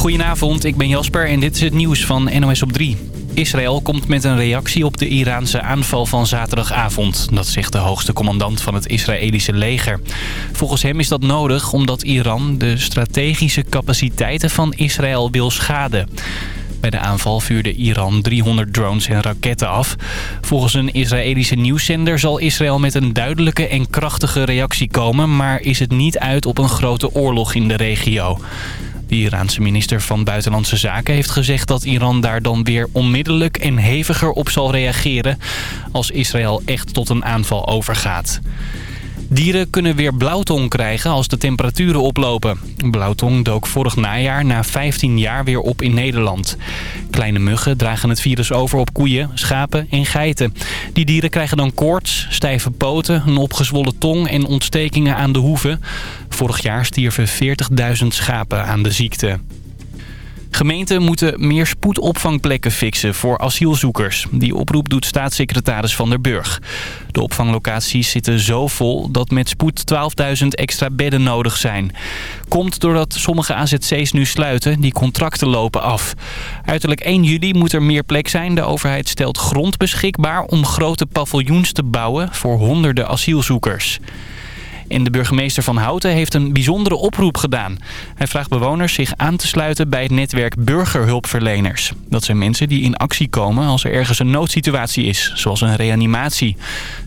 Goedenavond, ik ben Jasper en dit is het nieuws van NOS op 3. Israël komt met een reactie op de Iraanse aanval van zaterdagavond. Dat zegt de hoogste commandant van het Israëlische leger. Volgens hem is dat nodig omdat Iran de strategische capaciteiten van Israël wil schaden. Bij de aanval vuurde Iran 300 drones en raketten af. Volgens een Israëlische nieuwszender zal Israël met een duidelijke en krachtige reactie komen... maar is het niet uit op een grote oorlog in de regio. De Iraanse minister van Buitenlandse Zaken heeft gezegd dat Iran daar dan weer onmiddellijk en heviger op zal reageren als Israël echt tot een aanval overgaat. Dieren kunnen weer blauwtong krijgen als de temperaturen oplopen. Blauwtong dook vorig najaar na 15 jaar weer op in Nederland. Kleine muggen dragen het virus over op koeien, schapen en geiten. Die dieren krijgen dan koorts, stijve poten, een opgezwollen tong en ontstekingen aan de hoeven. Vorig jaar stierven 40.000 schapen aan de ziekte. Gemeenten moeten meer spoedopvangplekken fixen voor asielzoekers. Die oproep doet staatssecretaris Van der Burg. De opvanglocaties zitten zo vol dat met spoed 12.000 extra bedden nodig zijn. Komt doordat sommige AZC's nu sluiten, die contracten lopen af. Uiterlijk 1 juli moet er meer plek zijn. De overheid stelt grond beschikbaar om grote paviljoens te bouwen voor honderden asielzoekers. En de burgemeester van Houten heeft een bijzondere oproep gedaan. Hij vraagt bewoners zich aan te sluiten bij het netwerk burgerhulpverleners. Dat zijn mensen die in actie komen als er ergens een noodsituatie is, zoals een reanimatie.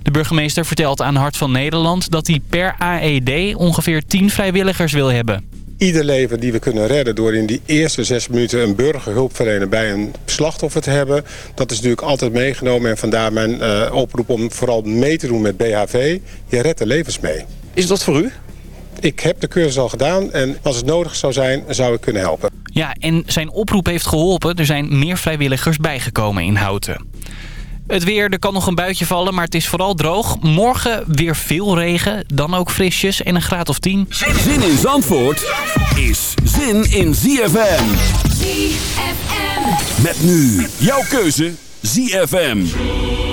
De burgemeester vertelt aan Hart van Nederland dat hij per AED ongeveer 10 vrijwilligers wil hebben ieder leven die we kunnen redden door in die eerste zes minuten een burgerhulpverlener bij een slachtoffer te hebben. Dat is natuurlijk altijd meegenomen en vandaar mijn uh, oproep om vooral mee te doen met BHV. Je redt er levens mee. Is dat voor u? Ik heb de cursus al gedaan en als het nodig zou zijn, zou ik kunnen helpen. Ja, en zijn oproep heeft geholpen. Er zijn meer vrijwilligers bijgekomen in Houten. Het weer, er kan nog een buitje vallen, maar het is vooral droog. Morgen weer veel regen, dan ook frisjes en een graad of 10. Zin in Zandvoort is zin in ZFM. ZFM. Met nu jouw keuze ZFM.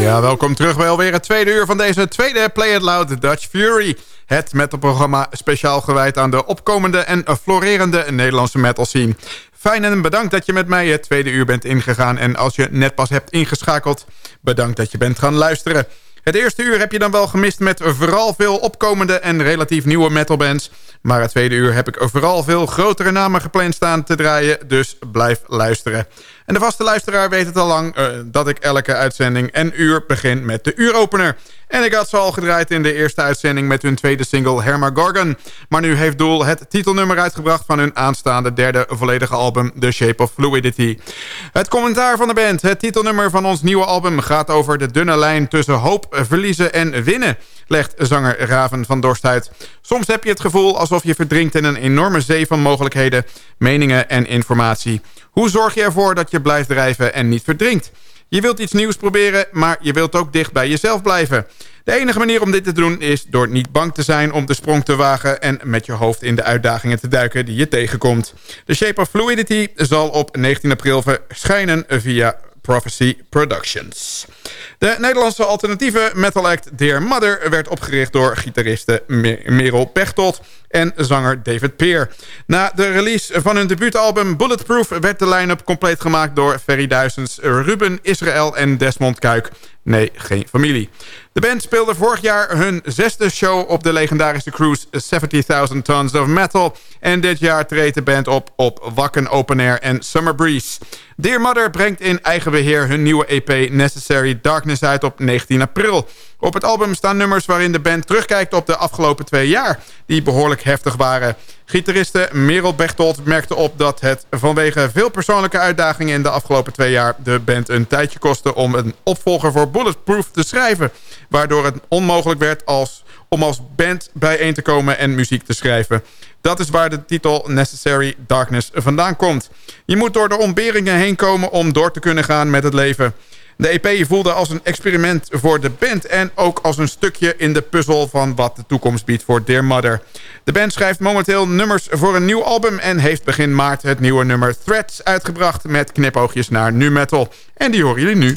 Ja, welkom terug bij alweer het tweede uur van deze tweede Play It Loud Dutch Fury. Het metalprogramma speciaal gewijd aan de opkomende en florerende Nederlandse metal scene. Fijn en bedankt dat je met mij het tweede uur bent ingegaan. En als je net pas hebt ingeschakeld, bedankt dat je bent gaan luisteren. Het eerste uur heb je dan wel gemist met vooral veel opkomende en relatief nieuwe metalbands. Maar het tweede uur heb ik vooral veel grotere namen gepland staan te draaien, dus blijf luisteren. En de vaste luisteraar weet het al lang uh, dat ik elke uitzending en uur begin met de uuropener. En ik had ze al gedraaid in de eerste uitzending met hun tweede single Herma Gorgon. Maar nu heeft Doel het titelnummer uitgebracht van hun aanstaande derde volledige album The Shape of Fluidity. Het commentaar van de band, het titelnummer van ons nieuwe album... gaat over de dunne lijn tussen hoop, verliezen en winnen... legt zanger Raven van Dorst uit. Soms heb je het gevoel alsof je verdrinkt in een enorme zee van mogelijkheden... meningen en informatie. Hoe zorg je ervoor dat je blijft drijven en niet verdrinkt? Je wilt iets nieuws proberen, maar je wilt ook dicht bij jezelf blijven. De enige manier om dit te doen is door niet bang te zijn om de sprong te wagen... en met je hoofd in de uitdagingen te duiken die je tegenkomt. The Shape of Fluidity zal op 19 april verschijnen via Prophecy Productions. De Nederlandse alternatieve metal act Dear Mother... werd opgericht door gitariste Merel Pechtold en zanger David Peer. Na de release van hun debuutalbum Bulletproof... werd de line-up compleet gemaakt door Ferry Duisens, Ruben Israël en Desmond Kuik. Nee, geen familie. De band speelde vorig jaar hun zesde show op de legendarische cruise 70.000 Tons of Metal. En dit jaar treedt de band op op Wakken Open Air en Summer Breeze. Dear Mother brengt in eigen beheer hun nieuwe EP Necessary Darkness uit op 19 april. Op het album staan nummers waarin de band terugkijkt op de afgelopen twee jaar... die behoorlijk heftig waren. Gitariste Merel Bechtold merkte op dat het vanwege veel persoonlijke uitdagingen... in de afgelopen twee jaar de band een tijdje kostte... om een opvolger voor Bulletproof te schrijven. Waardoor het onmogelijk werd als, om als band bijeen te komen en muziek te schrijven. Dat is waar de titel Necessary Darkness vandaan komt. Je moet door de ontberingen heen komen om door te kunnen gaan met het leven... De EP voelde als een experiment voor de band... en ook als een stukje in de puzzel van wat de toekomst biedt voor Dear Mother. De band schrijft momenteel nummers voor een nieuw album... en heeft begin maart het nieuwe nummer Threats uitgebracht... met knipoogjes naar nu metal. En die horen jullie nu.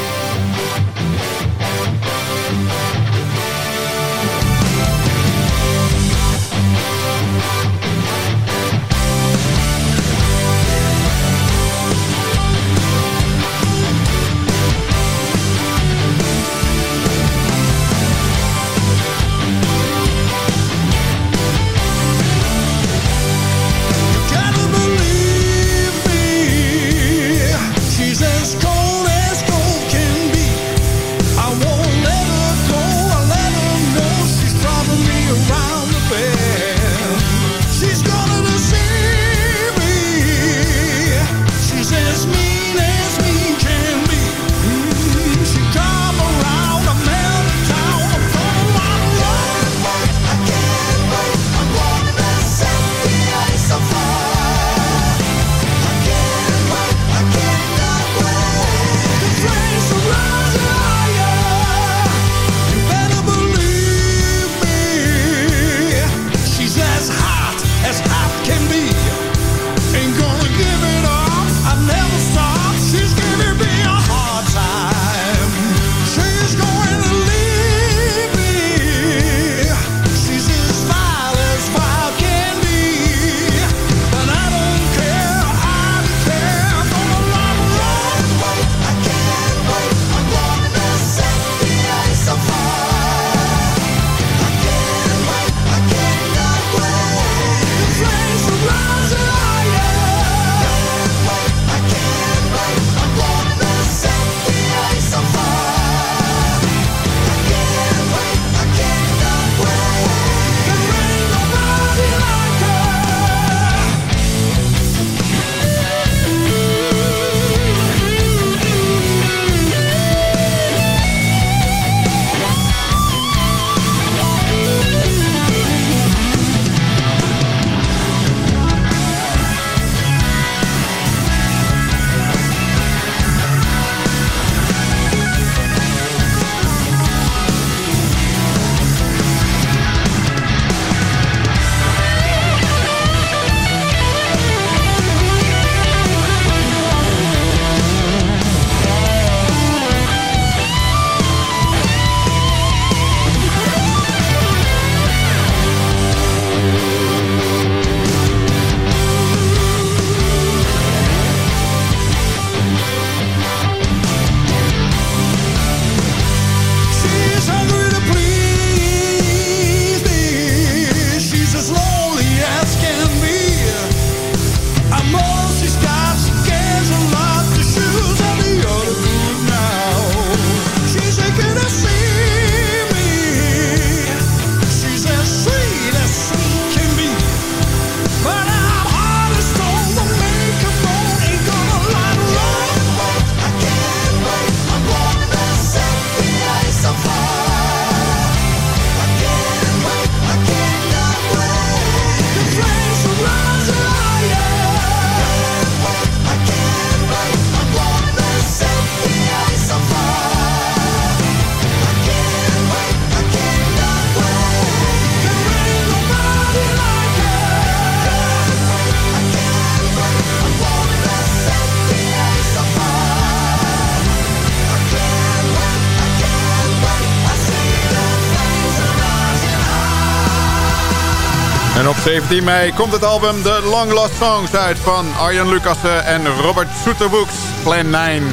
17 mei komt het album The Long Lost Songs uit van Arjan Lucassen en Robert Soeterboeks, Plan 9.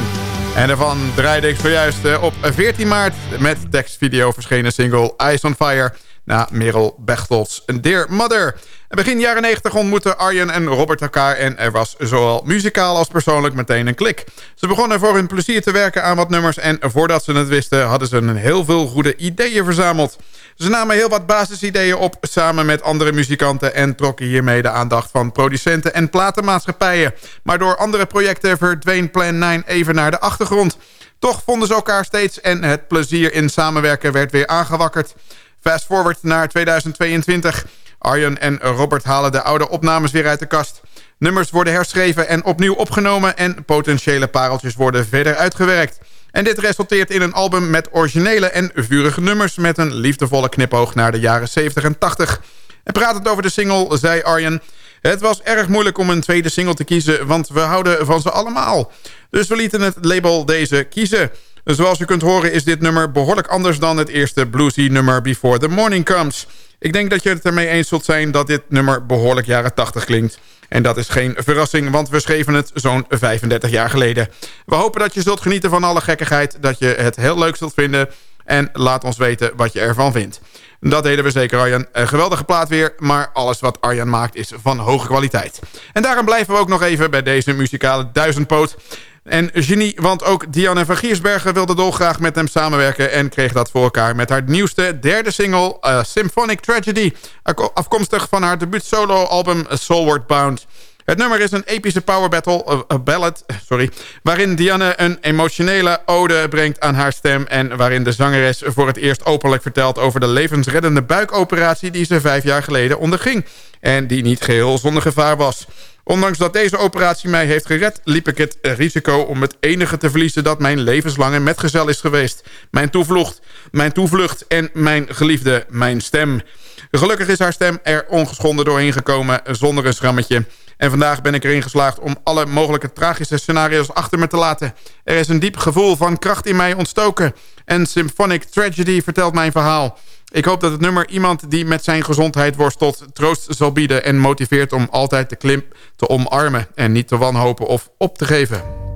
En daarvan draaide ik zojuist eh, op 14 maart met tekstvideo verschenen single Ice on Fire... na Merel Bechtel's Dear Mother. Begin jaren 90 ontmoetten Arjen en Robert elkaar... en er was zowel muzikaal als persoonlijk meteen een klik. Ze begonnen voor hun plezier te werken aan wat nummers... en voordat ze het wisten hadden ze een heel veel goede ideeën verzameld. Ze namen heel wat basisideeën op samen met andere muzikanten... en trokken hiermee de aandacht van producenten en platenmaatschappijen. Maar door andere projecten verdween Plan 9 even naar de achtergrond. Toch vonden ze elkaar steeds en het plezier in samenwerken werd weer aangewakkerd. Fast forward naar 2022. Arjen en Robert halen de oude opnames weer uit de kast. Nummers worden herschreven en opnieuw opgenomen... en potentiële pareltjes worden verder uitgewerkt. En dit resulteert in een album met originele en vurige nummers... met een liefdevolle knipoog naar de jaren 70 en 80. En pratend over de single, zei Arjen... Het was erg moeilijk om een tweede single te kiezen... want we houden van ze allemaal. Dus we lieten het label deze kiezen. Zoals u kunt horen is dit nummer behoorlijk anders... dan het eerste bluesy nummer Before the Morning Comes. Ik denk dat je het ermee eens zult zijn dat dit nummer behoorlijk jaren 80 klinkt. En dat is geen verrassing, want we schreven het zo'n 35 jaar geleden. We hopen dat je zult genieten van alle gekkigheid... dat je het heel leuk zult vinden... en laat ons weten wat je ervan vindt. Dat deden we zeker, Arjan. Een geweldige plaat weer, maar alles wat Arjan maakt is van hoge kwaliteit. En daarom blijven we ook nog even bij deze muzikale duizendpoot. En genie, want ook Dianne van Giersbergen wilde dolgraag met hem samenwerken... en kreeg dat voor elkaar met haar nieuwste derde single... Uh, Symphonic Tragedy, afkomstig van haar debuut solo-album Soulward Bound... Het nummer is een epische power battle, uh, ballad, sorry, waarin Dianne een emotionele ode brengt aan haar stem... en waarin de zangeres voor het eerst openlijk vertelt over de levensreddende buikoperatie... die ze vijf jaar geleden onderging en die niet geheel zonder gevaar was. Ondanks dat deze operatie mij heeft gered... liep ik het risico om het enige te verliezen... dat mijn levenslange metgezel is geweest. Mijn toevlucht, mijn toevlucht en mijn geliefde, mijn stem. Gelukkig is haar stem er ongeschonden doorheen gekomen... zonder een schrammetje. En vandaag ben ik erin geslaagd om alle mogelijke tragische scenario's achter me te laten. Er is een diep gevoel van kracht in mij ontstoken. En Symphonic Tragedy vertelt mijn verhaal. Ik hoop dat het nummer iemand die met zijn gezondheid worstelt... troost zal bieden en motiveert om altijd de klim te omarmen... en niet te wanhopen of op te geven.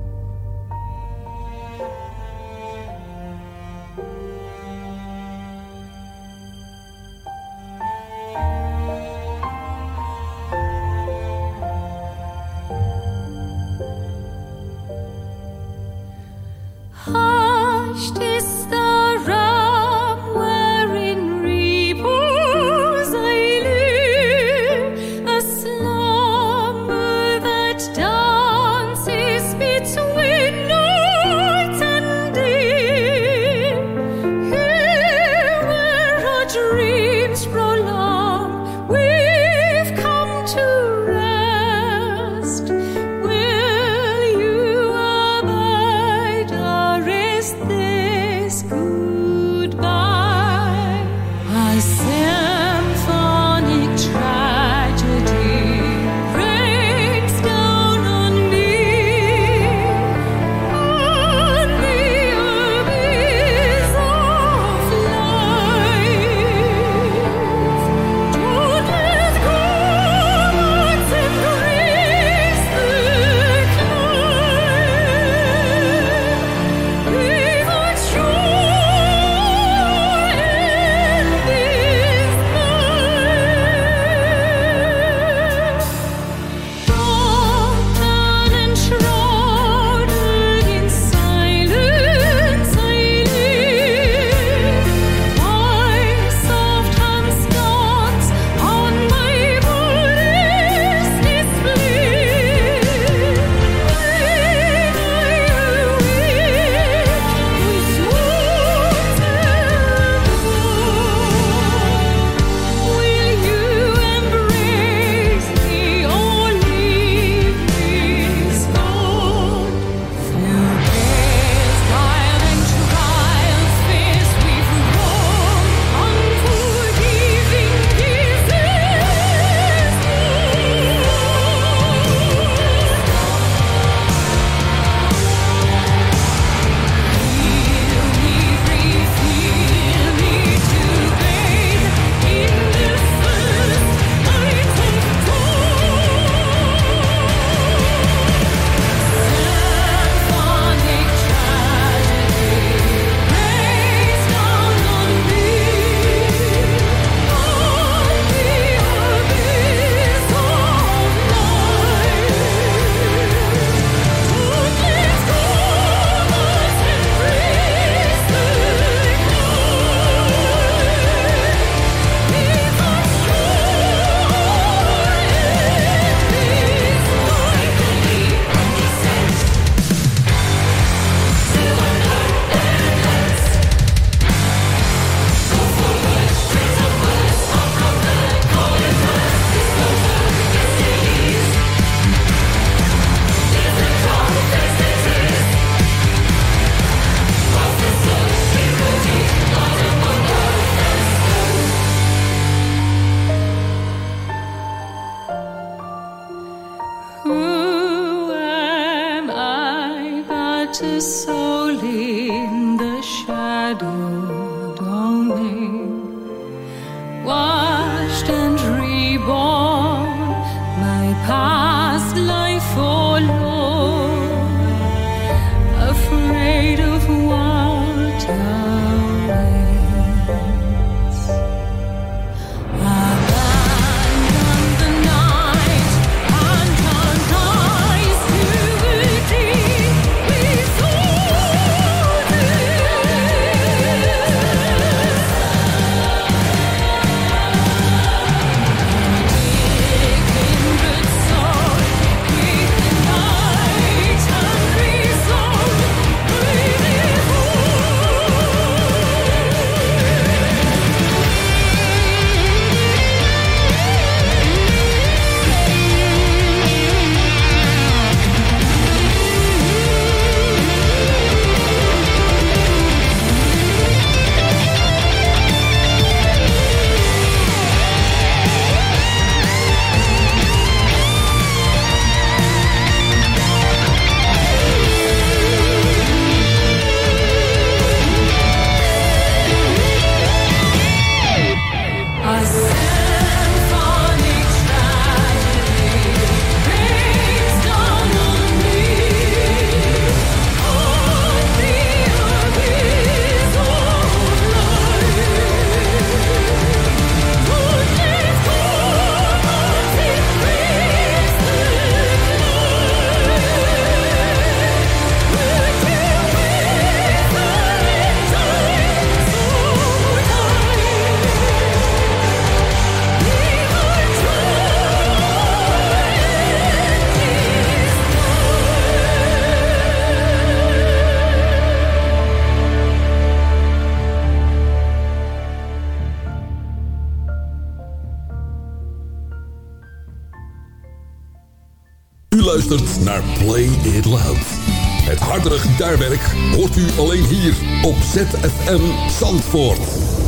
Gitaarwerk hoort u alleen hier op ZFM Zandvoort.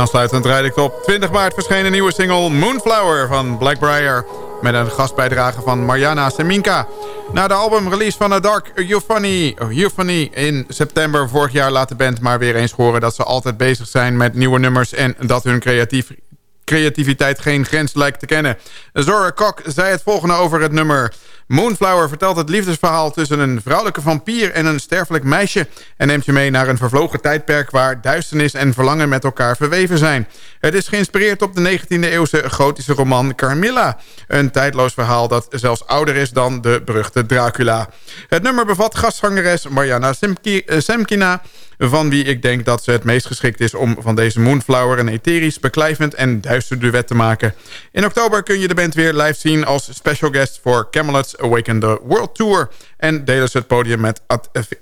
Aansluitend rijd ik op 20 maart verscheen een nieuwe single Moonflower van Blackbriar. Met een gastbijdrage van Mariana Seminka. Na de albumrelease van A Dark Euphony, Euphony in september vorig jaar laat de band maar weer eens horen... dat ze altijd bezig zijn met nieuwe nummers en dat hun creativiteit geen grens lijkt te kennen. Zora Kok zei het volgende over het nummer... Moonflower vertelt het liefdesverhaal tussen een vrouwelijke vampier en een sterfelijk meisje... en neemt je mee naar een vervlogen tijdperk waar duisternis en verlangen met elkaar verweven zijn. Het is geïnspireerd op de 19e-eeuwse gotische roman Carmilla. Een tijdloos verhaal dat zelfs ouder is dan de beruchte Dracula. Het nummer bevat gastzangeres Mariana eh, Semkina... van wie ik denk dat ze het meest geschikt is om van deze Moonflower... een etherisch, beklijvend en duister duet te maken. In oktober kun je de band weer live zien als special guest voor Camelot's Awaken the World Tour... en delen ze het podium met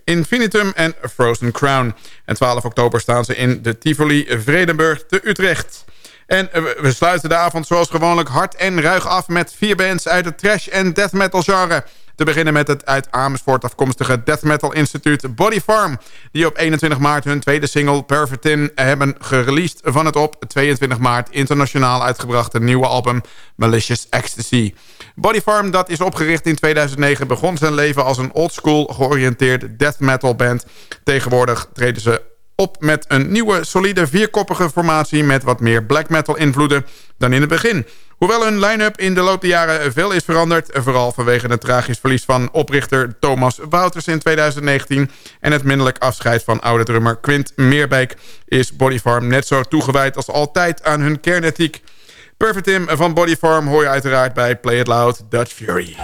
Infinitum en Frozen Crown. En 12 oktober staan ze in de Tivoli Vredenburg te Utrecht. En we sluiten de avond zoals gewoonlijk hard en ruig af... met vier bands uit het trash- en death metal genre... Te beginnen met het uit Amersfoort afkomstige death metal instituut Body Farm... die op 21 maart hun tweede single Pervertin hebben gereleased... van het op 22 maart internationaal uitgebrachte nieuwe album Malicious Ecstasy. Body Farm, dat is opgericht in 2009, begon zijn leven als een oldschool georiënteerd death metal band. Tegenwoordig treden ze op met een nieuwe, solide, vierkoppige formatie... met wat meer black metal invloeden dan in het begin. Hoewel hun line-up in de loop der jaren veel is veranderd... vooral vanwege het tragisch verlies van oprichter Thomas Wouters in 2019... en het minderlijk afscheid van oude drummer Quint Meerbeek... is Body Farm net zo toegewijd als altijd aan hun kernethiek. Perfect Tim van Body Farm hoor je uiteraard bij Play It Loud Dutch Fury.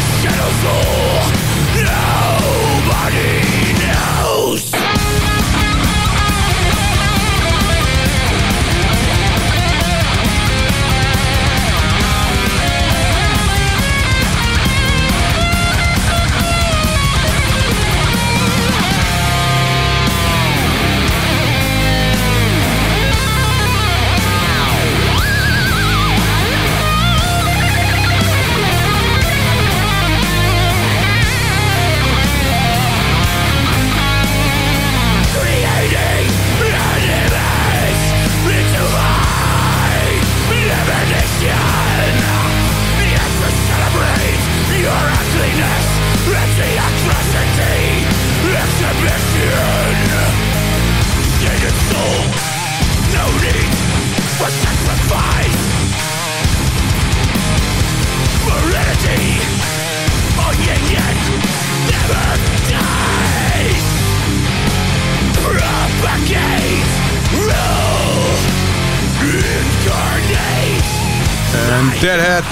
shadows all Nobody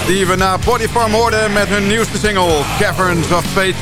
die we na Body Farm hoorden met hun nieuwste single Caverns of Fate,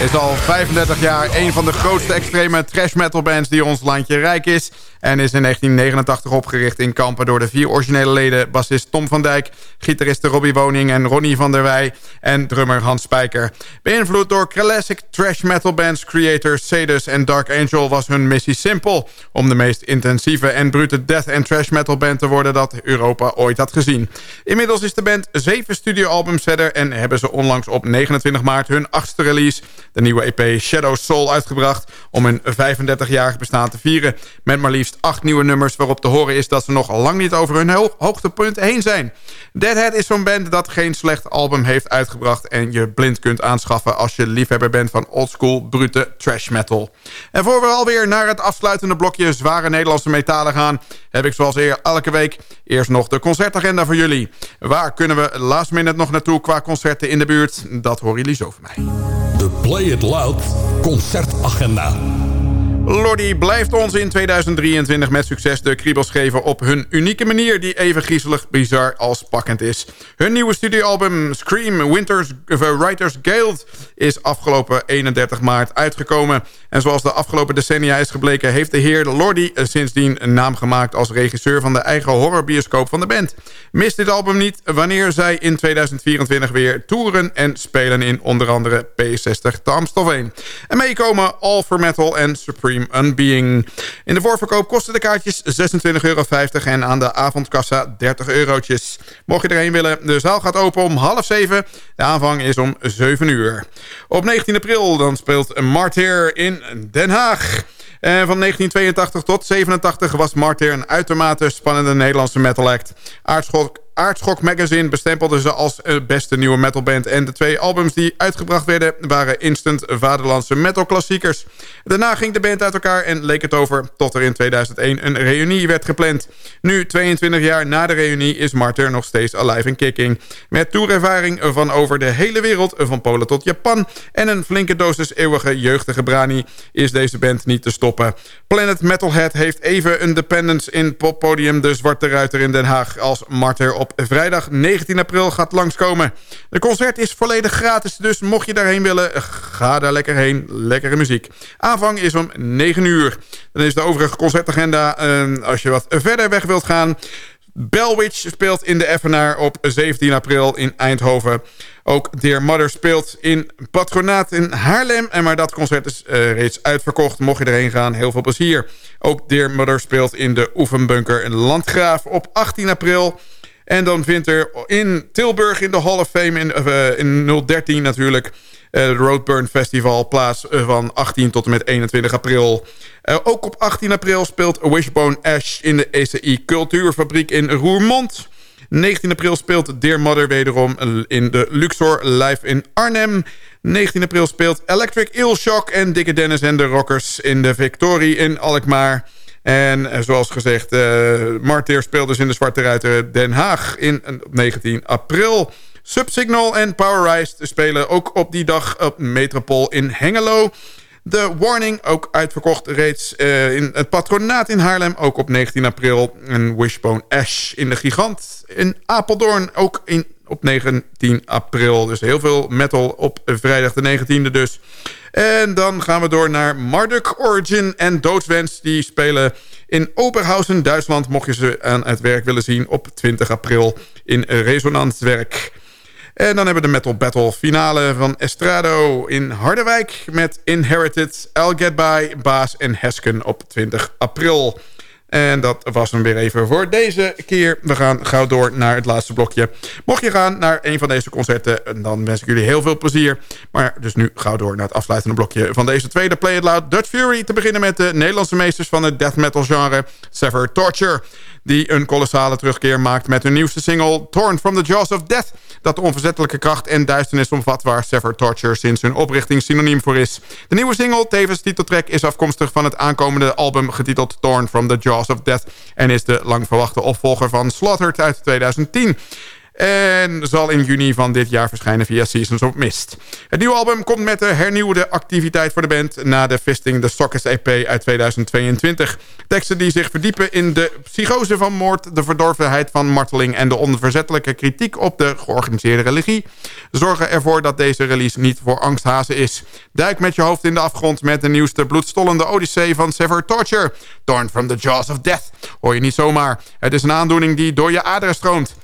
is al 35 jaar een van de grootste extreme trash metal bands die ons landje rijk is. En is in 1989 opgericht in Kampen door de vier originele leden... bassist Tom van Dijk, gitaristen Robbie Woning en Ronnie van der Wij... en drummer Hans Spijker. Beïnvloed door classic trash metal bands creators Sadus en Dark Angel... was hun missie simpel om de meest intensieve en brute death en trash metal band te worden... dat Europa ooit had gezien. Inmiddels is de band zeven studioalbums verder... en hebben ze onlangs op 29 maart hun achtste release... de nieuwe EP Shadow Soul uitgebracht... om hun 35-jarig bestaan te vieren... met maar liefst acht nieuwe nummers waarop te horen is dat ze nog lang niet over hun ho hoogtepunt heen zijn. Deadhead is zo'n band dat geen slecht album heeft uitgebracht... en je blind kunt aanschaffen als je liefhebber bent van oldschool brute trash metal. En voor we alweer naar het afsluitende blokje zware Nederlandse metalen gaan... heb ik zoals eer elke week eerst nog de concertagenda voor jullie. Waar kunnen we last minute nog naartoe qua concerten in de buurt? Dat horen jullie zo van mij. De Play It Loud concertagenda. Lordi blijft ons in 2023 met succes de kriebels geven op hun unieke manier... die even griezelig, bizar als pakkend is. Hun nieuwe studioalbum Scream Winters, uh, Writers Guild is afgelopen 31 maart uitgekomen. En zoals de afgelopen decennia is gebleken... heeft de heer Lordi sindsdien een naam gemaakt als regisseur... van de eigen horrorbioscoop van de band. Mis dit album niet wanneer zij in 2024 weer toeren... en spelen in onder andere P60 te Amstelveen. En meekomen All for Metal en Supreme In de voorverkoop kosten de kaartjes 26,50 euro en aan de avondkassa 30 eurotjes. Mocht je erheen willen, de zaal gaat open om half zeven. De aanvang is om 7 uur. Op 19 april dan speelt Martyr in Den Haag. En van 1982 tot 87 was Martyr een uitermate spannende Nederlandse metal act. Aardschok Aardschok Magazine bestempelde ze als eh, beste nieuwe metalband... en de twee albums die uitgebracht werden... waren instant vaderlandse metalklassiekers. Daarna ging de band uit elkaar en leek het over... tot er in 2001 een reunie werd gepland. Nu, 22 jaar na de reunie, is Martyr nog steeds alive and kicking. Met toerervaring van over de hele wereld... van Polen tot Japan... en een flinke dosis eeuwige jeugdige brani... is deze band niet te stoppen. Planet Metalhead heeft even een dependence in poppodium... De Zwarte Ruiter in Den Haag als Martyr op vrijdag 19 april gaat langskomen. De concert is volledig gratis, dus mocht je daarheen willen, ga daar lekker heen. Lekkere muziek. Aanvang is om 9 uur. Dan is de overige concertagenda, eh, als je wat verder weg wilt gaan... Bellwitch speelt in de Evenaar op 17 april in Eindhoven. Ook Dear Mother speelt in Patronaat in Haarlem. En maar dat concert is uh, reeds uitverkocht. Mocht je erheen gaan, heel veel plezier. Ook Dear Mother speelt in de Oefenbunker in Landgraaf op 18 april... En dan vindt er in Tilburg in de Hall of Fame in, uh, in 013 natuurlijk... Uh, de Roadburn Festival plaats van 18 tot en met 21 april. Ook op 18 april speelt Wishbone Ash in de ECI Cultuurfabriek in Roermond. 19 april speelt Dear Mother wederom in de Luxor live in Arnhem. 19 april speelt Electric Eel Shock en Dikke Dennis en de Rockers in de Victorie in Alkmaar. En eh, zoals gezegd, uh, Martyr speelt dus in de Zwarte Ruiter Den Haag in, op 19 april. Subsignal en Power spelen ook op die dag op Metropool in Hengelo. De Warning, ook uitverkocht reeds in het patronaat in Haarlem. Ook op 19 april. En Wishbone Ash in de Gigant in Apeldoorn. Ook in, op 19 april. Dus heel veel metal op vrijdag de 19e dus. En dan gaan we door naar Marduk Origin en Doodswens. Die spelen in Oberhausen, Duitsland... mocht je ze aan het werk willen zien op 20 april in Resonantwerk. En dan hebben we de Metal Battle finale van Estrado in Harderwijk... met Inherited, I'll Get By, Baas en Hesken op 20 april... En dat was hem weer even voor deze keer. We gaan gauw door naar het laatste blokje. Mocht je gaan naar een van deze concerten... dan wens ik jullie heel veel plezier. Maar dus nu gauw door naar het afsluitende blokje... van deze tweede Play It Loud Dutch Fury. Te beginnen met de Nederlandse meesters van het death metal genre... Sever Torture die een kolossale terugkeer maakt met hun nieuwste single Torn from the Jaws of Death, dat de onverzettelijke kracht en duisternis omvat waar Sever Torture sinds hun oprichting synoniem voor is. De nieuwe single, tevens titeltrack, is afkomstig van het aankomende album getiteld Torn from the Jaws of Death en is de lang verwachte opvolger van Slaughtered uit 2010. En zal in juni van dit jaar verschijnen via Seasons of Mist. Het nieuwe album komt met de hernieuwde activiteit voor de band... na de Fisting the Sockets EP uit 2022. Teksten die zich verdiepen in de psychose van moord... de verdorvenheid van marteling... en de onverzettelijke kritiek op de georganiseerde religie... zorgen ervoor dat deze release niet voor angsthazen is. Duik met je hoofd in de afgrond met de nieuwste bloedstollende odyssee van Sever Torture. Torn from the Jaws of Death. Hoor je niet zomaar. Het is een aandoening die door je aderen stroomt.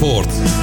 Zandvoort.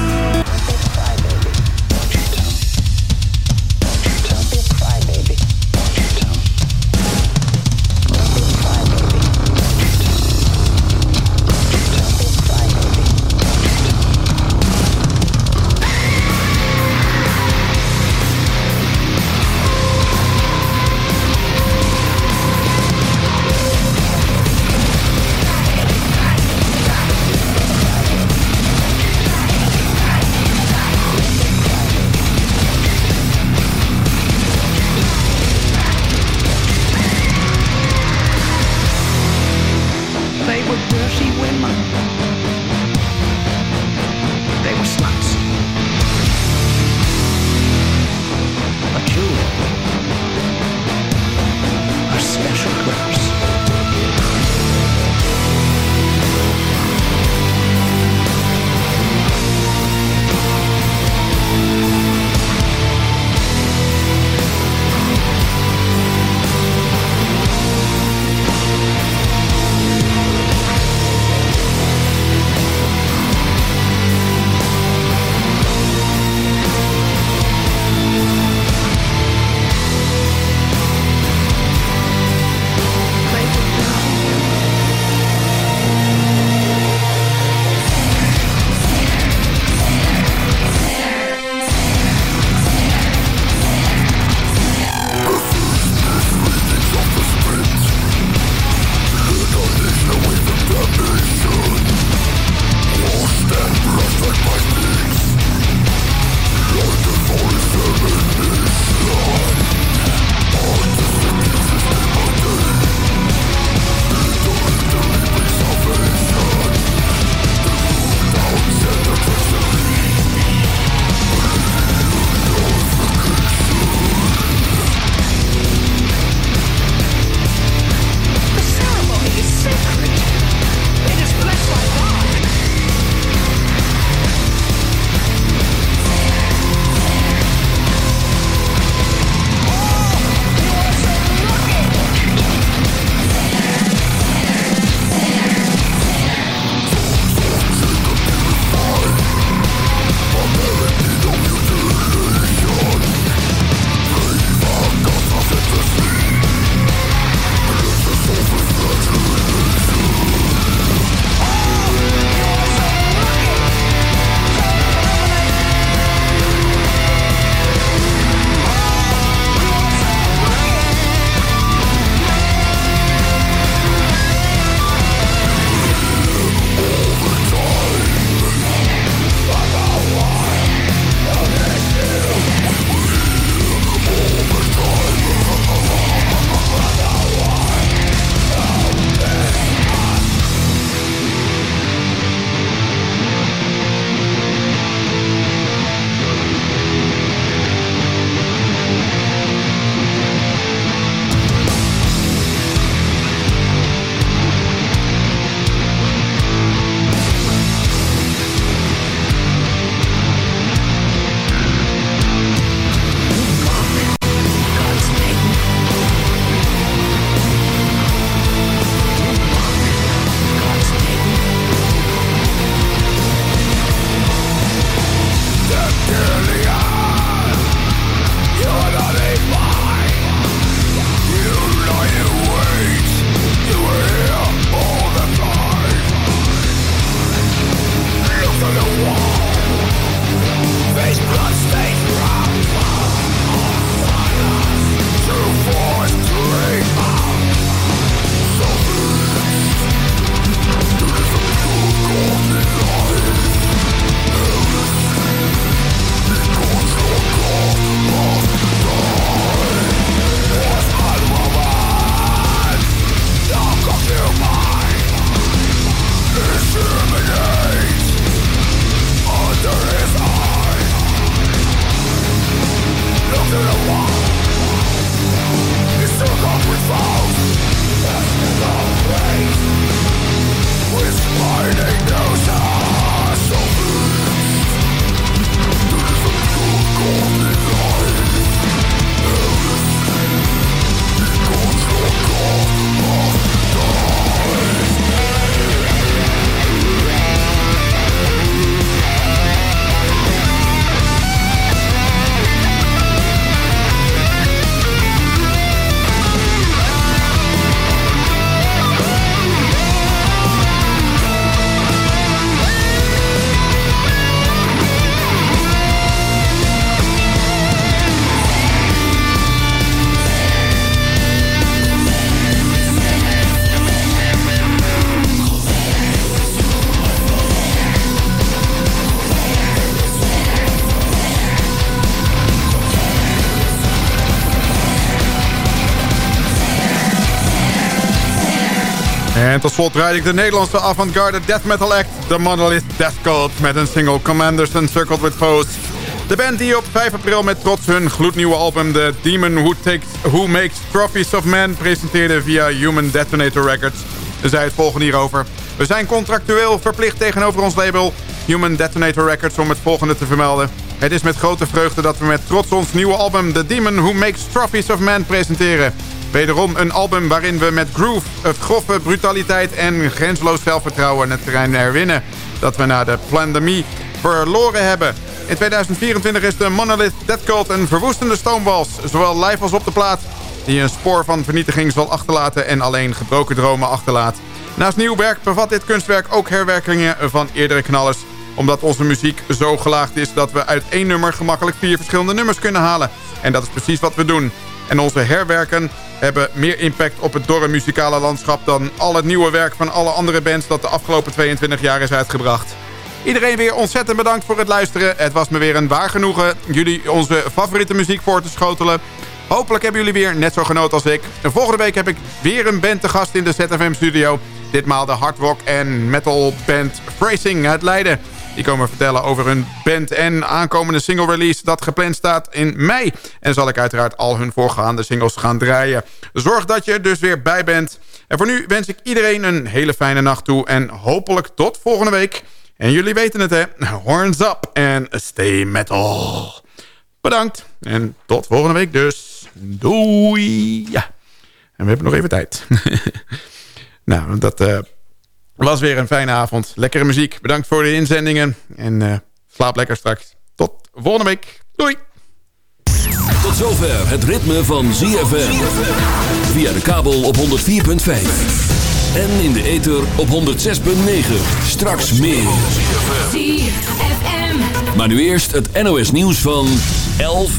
Tot ik de Nederlandse avant-garde death metal act... The Monolith Death Cult met een single Commanders Encircled with Foes. De band die op 5 april met trots hun gloednieuwe album... The Demon Who, takes, Who Makes Trophies of Man presenteerde via Human Detonator Records. Ze zei het volgende hierover. We zijn contractueel verplicht tegenover ons label Human Detonator Records om het volgende te vermelden. Het is met grote vreugde dat we met trots ons nieuwe album The Demon Who Makes Trophies of Man presenteren. Wederom een album waarin we met groove, het grove brutaliteit en grenzeloos zelfvertrouwen het terrein herwinnen. Dat we na de pandemie verloren hebben. In 2024 is de Monolith Death Cult een verwoestende stoomwals, zowel live als op de plaat, die een spoor van vernietiging zal achterlaten en alleen gebroken dromen achterlaat. Naast nieuw werk bevat dit kunstwerk ook herwerkingen van eerdere knallers omdat onze muziek zo gelaagd is dat we uit één nummer gemakkelijk vier verschillende nummers kunnen halen. En dat is precies wat we doen. En onze herwerken hebben meer impact op het dorre muzikale landschap... dan al het nieuwe werk van alle andere bands dat de afgelopen 22 jaar is uitgebracht. Iedereen weer ontzettend bedankt voor het luisteren. Het was me weer een waar genoegen jullie onze favoriete muziek voor te schotelen. Hopelijk hebben jullie weer net zo genoten als ik. En volgende week heb ik weer een band te gast in de ZFM studio. Ditmaal de hard rock en metal band Phrasing uit Leiden. Die komen vertellen over hun band en aankomende single release dat gepland staat in mei. En zal ik uiteraard al hun voorgaande singles gaan draaien. Zorg dat je er dus weer bij bent. En voor nu wens ik iedereen een hele fijne nacht toe. En hopelijk tot volgende week. En jullie weten het hè. Horns up en stay metal. Bedankt. En tot volgende week dus. Doei. Ja. En we hebben nog even tijd. nou, dat eh, was weer een fijne avond. Lekkere muziek. Bedankt voor de inzendingen. En eh, slaap lekker straks. Tot volgende week. Doei. Tot zover het ritme van ZFM. Via de kabel op 104.5. En in de ether op 106.9. Straks meer. ZFM. Maar nu eerst het NOS nieuws van 11